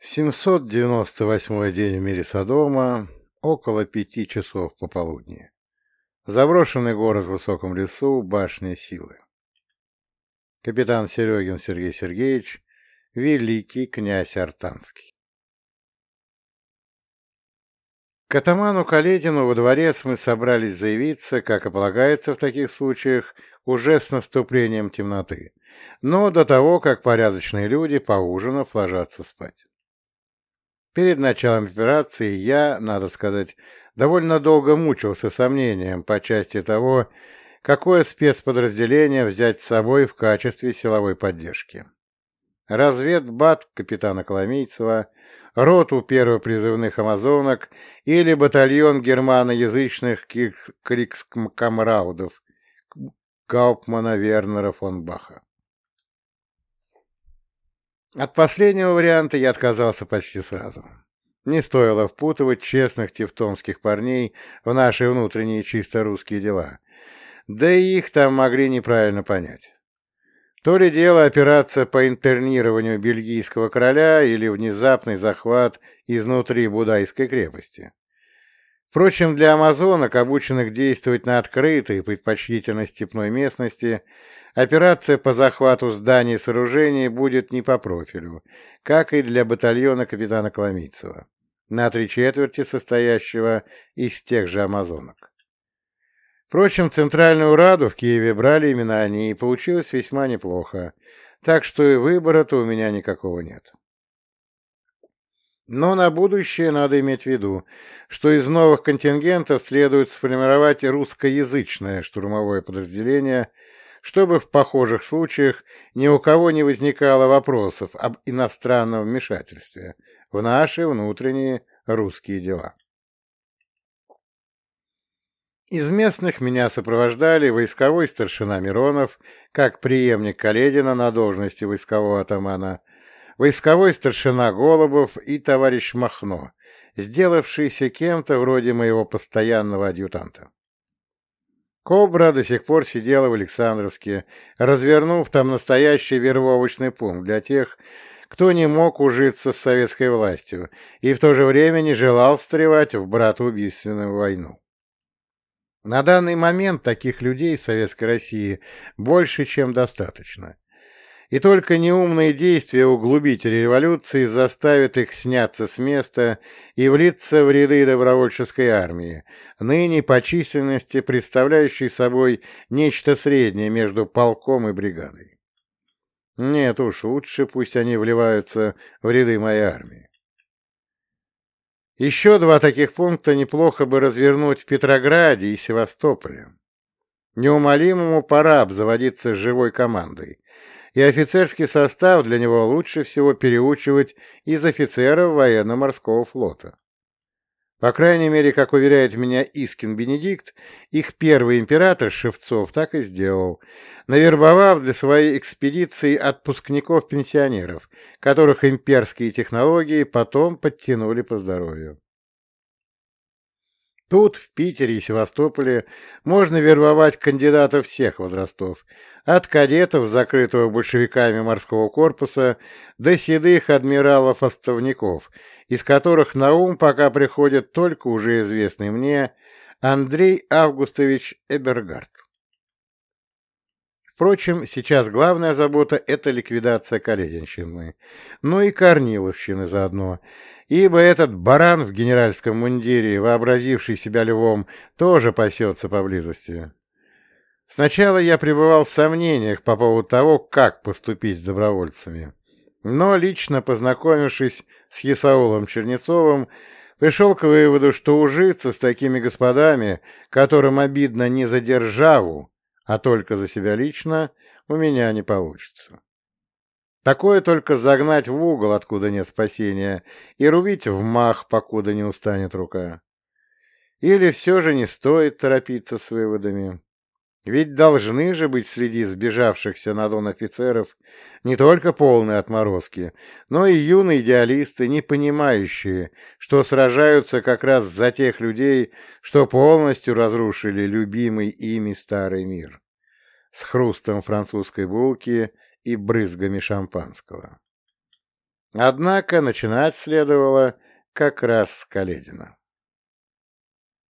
798 день в мире Содома, около пяти часов пополудни. Заброшенный город в высоком лесу, башня силы. Капитан Серегин Сергей Сергеевич, великий князь Артанский. К атаману Каледину во дворец мы собрались заявиться, как и полагается в таких случаях, уже с наступлением темноты, но до того, как порядочные люди, поужинав, ложатся спать. Перед началом операции я, надо сказать, довольно долго мучился сомнением по части того, какое спецподразделение взять с собой в качестве силовой поддержки. Разведбат капитана Коломийцева, роту первопризывных амазонок или батальон германоязычных крикскамраудов Гауптмана Вернера фон Баха. От последнего варианта я отказался почти сразу. Не стоило впутывать честных тевтонских парней в наши внутренние чисто русские дела. Да и их там могли неправильно понять. То ли дело операция по интернированию бельгийского короля или внезапный захват изнутри Будайской крепости. Впрочем, для амазонок, обученных действовать на открытой, предпочтительно степной местности, Операция по захвату зданий и сооружений будет не по профилю, как и для батальона капитана Коломийцева, на три четверти состоящего из тех же амазонок. Впрочем, Центральную Раду в Киеве брали именно они, и получилось весьма неплохо, так что и выбора-то у меня никакого нет. Но на будущее надо иметь в виду, что из новых контингентов следует сформировать русскоязычное штурмовое подразделение – чтобы в похожих случаях ни у кого не возникало вопросов об иностранном вмешательстве в наши внутренние русские дела. Из местных меня сопровождали войсковой старшина Миронов, как преемник Каледина на должности войскового атамана, войсковой старшина Голубов и товарищ Махно, сделавшийся кем-то вроде моего постоянного адъютанта. Кобра до сих пор сидела в Александровске, развернув там настоящий вербовочный пункт для тех, кто не мог ужиться с советской властью и в то же время не желал встревать в братоубийственную войну. На данный момент таких людей в Советской России больше, чем достаточно и только неумные действия углубителей революции заставят их сняться с места и влиться в ряды добровольческой армии, ныне по численности представляющей собой нечто среднее между полком и бригадой. Нет уж, лучше пусть они вливаются в ряды моей армии. Еще два таких пункта неплохо бы развернуть в Петрограде и Севастополе. Неумолимому пора обзаводиться живой командой, и офицерский состав для него лучше всего переучивать из офицеров военно-морского флота. По крайней мере, как уверяет меня Искин Бенедикт, их первый император Шевцов так и сделал, навербовав для своей экспедиции отпускников-пенсионеров, которых имперские технологии потом подтянули по здоровью. Тут, в Питере и Севастополе, можно вербовать кандидатов всех возрастов, от кадетов, закрытого большевиками морского корпуса, до седых адмиралов-остовников, из которых на ум пока приходит только уже известный мне Андрей Августович Эбергард. Впрочем, сейчас главная забота – это ликвидация Калединщины, ну и Корниловщины заодно, ибо этот баран в генеральском мундире, вообразивший себя львом, тоже пасется поблизости. Сначала я пребывал в сомнениях по поводу того, как поступить с добровольцами, но лично познакомившись с Есаулом Чернецовым, пришел к выводу, что ужиться с такими господами, которым обидно не за державу, а только за себя лично, у меня не получится. Такое только загнать в угол, откуда нет спасения, и рубить в мах, покуда не устанет рука. Или все же не стоит торопиться с выводами. Ведь должны же быть среди сбежавшихся на Дон офицеров не только полные отморозки, но и юные идеалисты, не понимающие, что сражаются как раз за тех людей, что полностью разрушили любимый ими старый мир, с хрустом французской булки и брызгами шампанского. Однако начинать следовало как раз с Каледина.